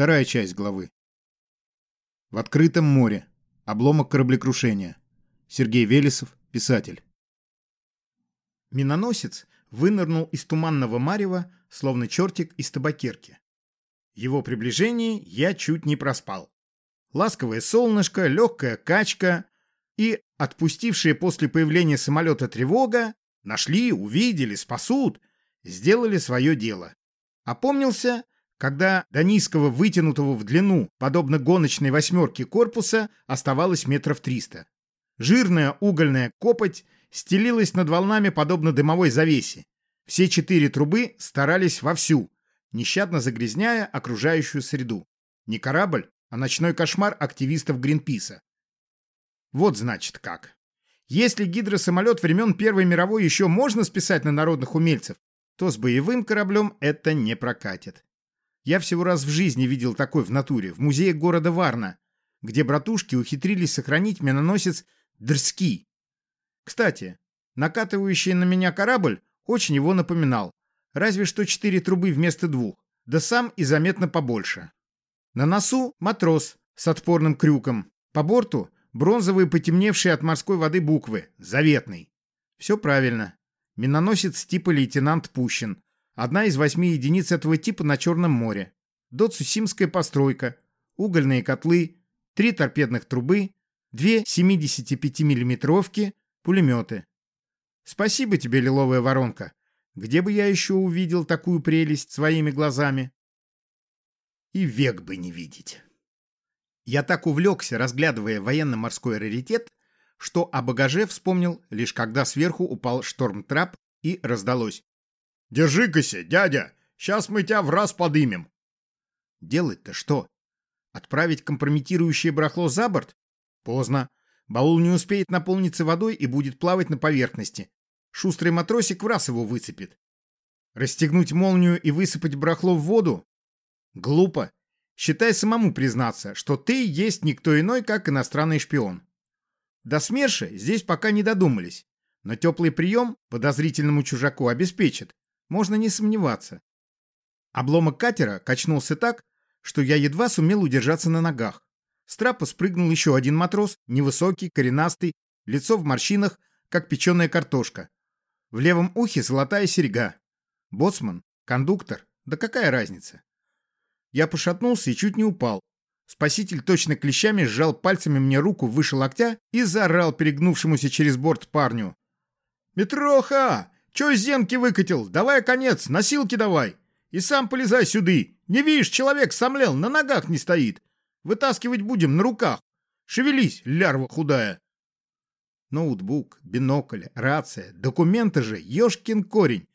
Вторая часть главы. В открытом море. Обломок кораблекрушения. Сергей Велесов, писатель. Миноносец вынырнул из туманного марева, словно чертик из табакерки. Его приближение я чуть не проспал. Ласковое солнышко, легкая качка и отпустившие после появления самолета тревога нашли, увидели, спасут, сделали свое дело. Опомнился, когда до низкого вытянутого в длину, подобно гоночной восьмерке корпуса, оставалось метров триста. Жирная угольная копоть стелилась над волнами, подобно дымовой завесе. Все четыре трубы старались вовсю, нещадно загрязняя окружающую среду. Не корабль, а ночной кошмар активистов Гринписа. Вот значит как. Если гидросамолет времен Первой мировой еще можно списать на народных умельцев, то с боевым кораблем это не прокатит. Я всего раз в жизни видел такой в натуре, в музее города Варна, где братушки ухитрились сохранить миноносец Дрски. Кстати, накатывающий на меня корабль очень его напоминал, разве что четыре трубы вместо двух, да сам и заметно побольше. На носу матрос с отпорным крюком, по борту бронзовые потемневшие от морской воды буквы «Заветный». Все правильно. Миноносец типа лейтенант Пущин, Одна из восьми единиц этого типа на Черном море. Доцусимская постройка, угольные котлы, три торпедных трубы, две 75 миллиметровки, пулеметы. Спасибо тебе, лиловая воронка. Где бы я еще увидел такую прелесть своими глазами? И век бы не видеть. Я так увлекся, разглядывая военно-морской раритет, что о багаже вспомнил, лишь когда сверху упал штормтрап и раздалось. Держи-кася, дядя, сейчас мы тебя в раз подымем. Делать-то что? Отправить компрометирующее барахло за борт? Поздно. Баул не успеет наполниться водой и будет плавать на поверхности. Шустрый матросик в раз его выцепит. Расстегнуть молнию и высыпать барахло в воду? Глупо. Считай самому признаться, что ты есть никто иной, как иностранный шпион. До СМЕРШа здесь пока не додумались, но теплый прием подозрительному чужаку обеспечит. Можно не сомневаться. Обломок катера качнулся так, что я едва сумел удержаться на ногах. С трапа спрыгнул еще один матрос, невысокий, коренастый, лицо в морщинах, как печеная картошка. В левом ухе золотая серьга. Боцман, кондуктор, да какая разница? Я пошатнулся и чуть не упал. Спаситель точно клещами сжал пальцами мне руку выше локтя и заорал перегнувшемуся через борт парню. «Метроха! Че из зенки выкатил? Давай конец, носилки давай. И сам полезай сюды. Не видишь, человек сомлел, на ногах не стоит. Вытаскивать будем на руках. Шевелись, лярва худая. Ноутбук, бинокль, рация, документы же, ешкин корень.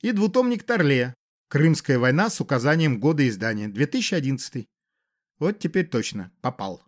И двутомник Торле. Крымская война с указанием года издания, 2011. Вот теперь точно, попал.